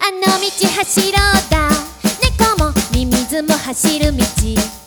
あの道走ろうだ。猫もミミズも走る道。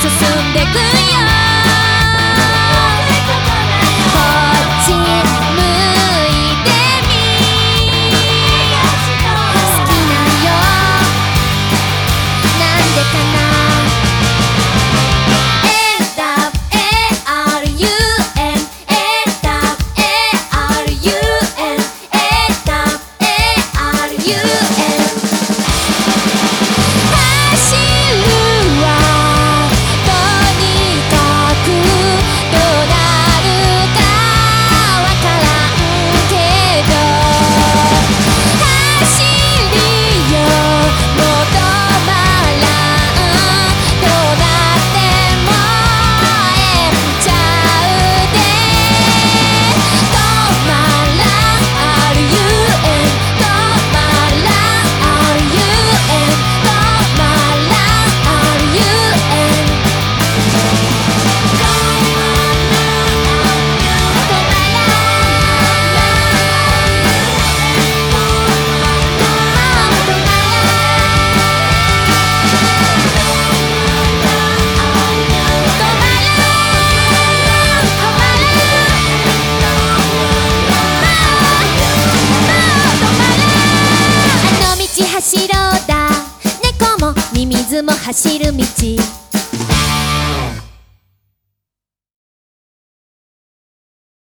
進んでくも走る道。